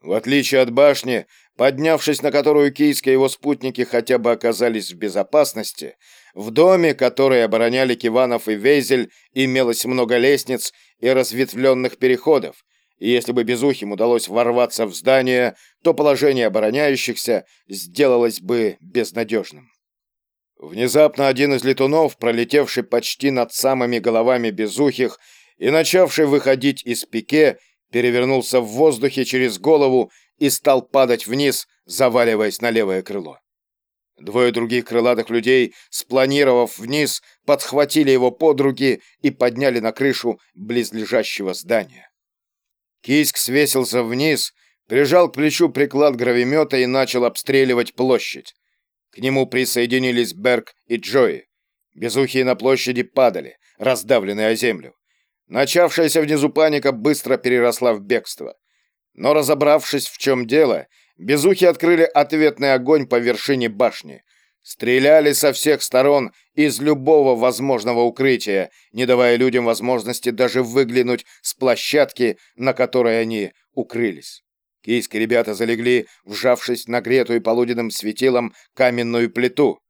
В отличие от башни, поднявшись на которую Кийск и его спутники хотя бы оказались в безопасности, в доме, который обороняли Киванов и Вейзель, имелось много лестниц и разветвленных переходов, и если бы Безухим удалось ворваться в здание, то положение обороняющихся сделалось бы безнадежным. Внезапно один из летунов, пролетевший почти над самыми головами Безухих и начавший выходить из пике, перевернулся в воздухе через голову и стал падать вниз, заваливаясь на левое крыло. Двое других крылатых людей, спланировав вниз, подхватили его под руки и подняли на крышу близлежащего здания. Кийск свесился вниз, прижал к плечу приклад гравимета и начал обстреливать площадь. К нему присоединились Берг и Джои. Безухие на площади падали, раздавленные о землю. Начавшаяся внизу паника быстро переросла в бегство. Но разобравшись, в чем дело, безухи открыли ответный огонь по вершине башни. Стреляли со всех сторон из любого возможного укрытия, не давая людям возможности даже выглянуть с площадки, на которой они укрылись. Кийские ребята залегли, вжавшись в нагретую полуденным светилом каменную плиту.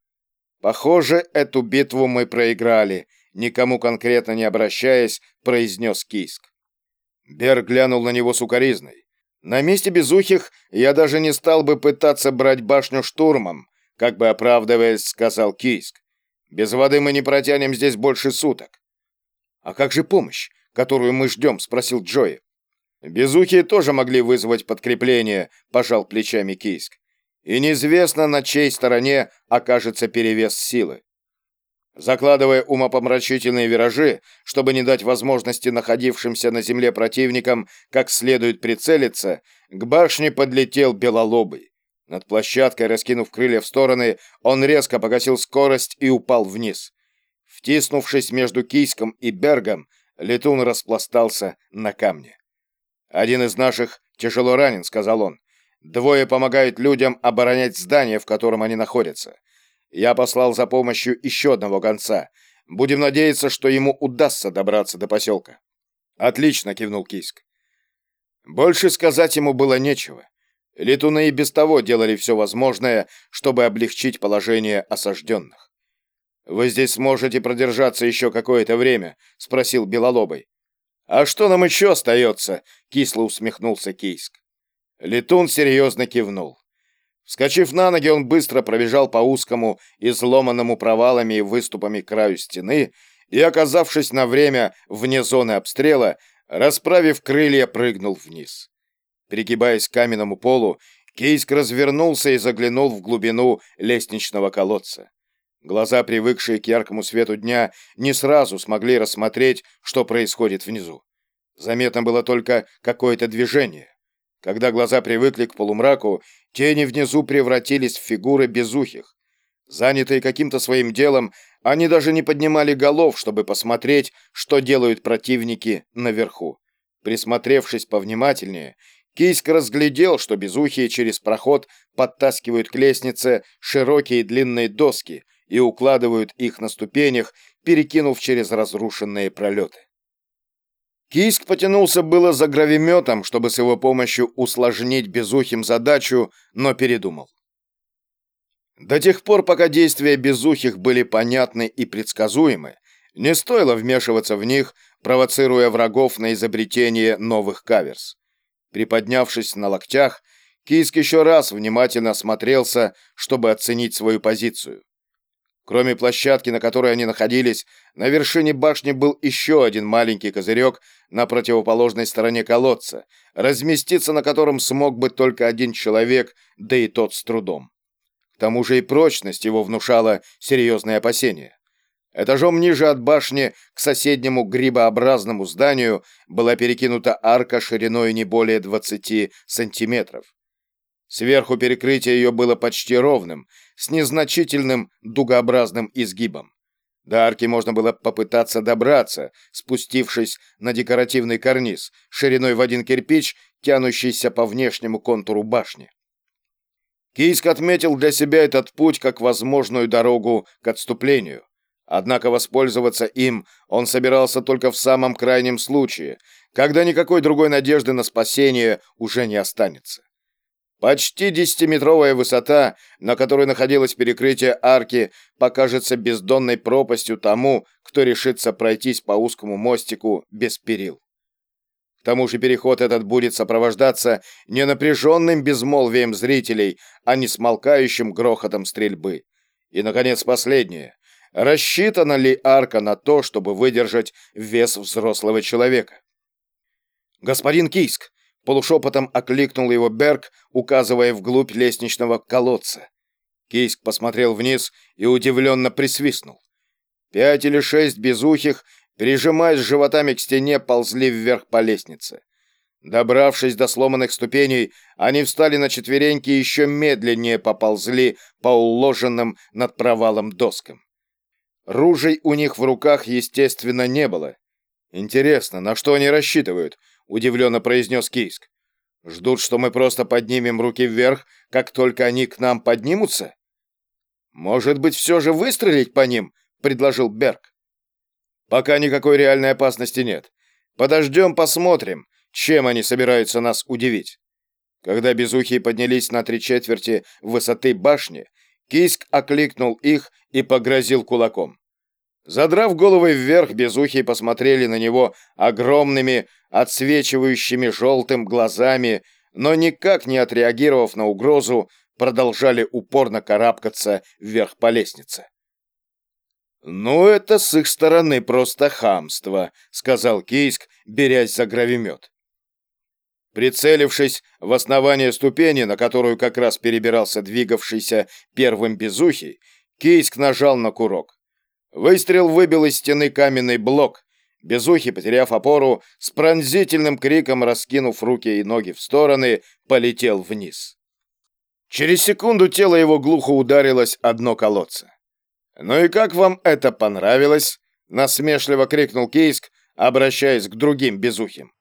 Похоже, эту битву мы проиграли, никому конкретно не обращаясь, произнес Кийск. Берг глянул на него сукоризной. На месте безухих я даже не стал бы пытаться брать башню штурмом, как бы оправдываясь, сказал Кийск. Без воды мы не протянем здесь больше суток. А как же помощь, которую мы ждем? спросил Джои. Безухие тоже могли вызвать подкрепление, пожал плечами Кийск. И неизвестно, на чьей стороне окажется перевес силы. Закладывая умопомрачительные виражи, чтобы не дать возможности находившимся на земле противникам как следует прицелиться, к башне подлетел белолобый. Над площадкой, раскинув крылья в стороны, он резко погасил скорость и упал вниз. Втиснувшись между Кийском и Бергом, летун распластался на камне. «Один из наших тяжело ранен», — сказал он. «Двое помогают людям оборонять здание, в котором они находятся. Я послал за помощью еще одного гонца. Будем надеяться, что ему удастся добраться до поселка». «Отлично», — кивнул Кийск. Больше сказать ему было нечего. Летуны и без того делали все возможное, чтобы облегчить положение осажденных. «Вы здесь сможете продержаться еще какое-то время?» — спросил Белолобый. «А что нам еще остается?» — кисло усмехнулся Кийск. Летун серьезно кивнул. Вскочив на ноги, он быстро пробежал по узкому, изломанному провалами и выступами краю стены и, оказавшись на время вне зоны обстрела, расправив крылья, прыгнул вниз. Перегибаясь к каменному полу, Кейск развернулся и заглянул в глубину лестничного колодца. Глаза, привыкшие к яркому свету дня, не сразу смогли рассмотреть, что происходит внизу. Заметно было только какое-то движение. Когда глаза привыкли к полумраку, тени внизу превратились в фигуры безухих. Занятые каким-то своим делом, они даже не поднимали голов, чтобы посмотреть, что делают противники наверху. Присмотревшись повнимательнее, Кийск разглядел, что безухие через проход подтаскивают к лестнице широкие длинные доски и укладывают их на ступенях, перекинув через разрушенные пролеты. Кийск потянулся было за гравиметом, чтобы с его помощью усложнить безухим задачу, но передумал. До тех пор, пока действия безухих были понятны и предсказуемы, не стоило вмешиваться в них, провоцируя врагов на изобретение новых каверс. Приподнявшись на локтях, Кийск еще раз внимательно осмотрелся, чтобы оценить свою позицию. Кроме площадки, на которой они находились, на вершине башни был еще один маленький козырек на противоположной стороне колодца, разместиться на котором смог бы только один человек, да и тот с трудом. К тому же и прочность его внушала серьезные опасения. Этажом ниже от башни к соседнему грибообразному зданию была перекинута арка шириной не более 20 сантиметров. Сверху перекрытие ее было почти ровным, с незначительным дугообразным изгибом. До арки можно было попытаться добраться, спустившись на декоративный карниз, шириной в один кирпич, тянущийся по внешнему контуру башни. Кийск отметил для себя этот путь как возможную дорогу к отступлению. Однако воспользоваться им он собирался только в самом крайнем случае, когда никакой другой надежды на спасение уже не останется. Почти десятиметровая высота, на которой находилось перекрытие арки, покажется бездонной пропастью тому, кто решится пройтись по узкому мостику без перил. К тому же переход этот будет сопровождаться не напряженным безмолвием зрителей, а не смолкающим грохотом стрельбы. И, наконец, последнее. Рассчитана ли арка на то, чтобы выдержать вес взрослого человека? «Господин Кийск!» — полушепотом окликнул его Берг, указывая вглубь лестничного колодца. Кийск посмотрел вниз и удивленно присвистнул. Пять или шесть безухих, прижимаясь животами к стене, ползли вверх по лестнице. Добравшись до сломанных ступеней, они встали на четвереньки и еще медленнее поползли по уложенным над провалом доскам. Ружей у них в руках, естественно, не было. Интересно, на что они рассчитывают? Удивленно произнес Кийск. Ждут, что мы просто поднимем руки вверх, как только они к нам поднимутся? Может быть, все же выстрелить по ним, предложил Берг. Пока никакой реальной опасности нет. Подождем, посмотрим, чем они собираются нас удивить. Когда безухие поднялись на три четверти высоты башни, Кийск окликнул их и погрозил кулаком. Задрав головы вверх, безухие посмотрели на него огромными, отсвечивающими желтым глазами, но никак не отреагировав на угрозу, продолжали упорно карабкаться вверх по лестнице. «Ну, это с их стороны просто хамство», — сказал Кийск, берясь за гравимет. Прицелившись в основание ступени, на которую как раз перебирался двигавшийся первым безухий, Кийск нажал на курок. Выстрел выбил из стены каменный блок. Безухий, потеряв опору, с пронзительным криком, раскинув руки и ноги в стороны, полетел вниз. Через секунду тело его глухо ударилось о дно колодца. «Ну и как вам это понравилось?» — насмешливо крикнул Кейск, обращаясь к другим безухим.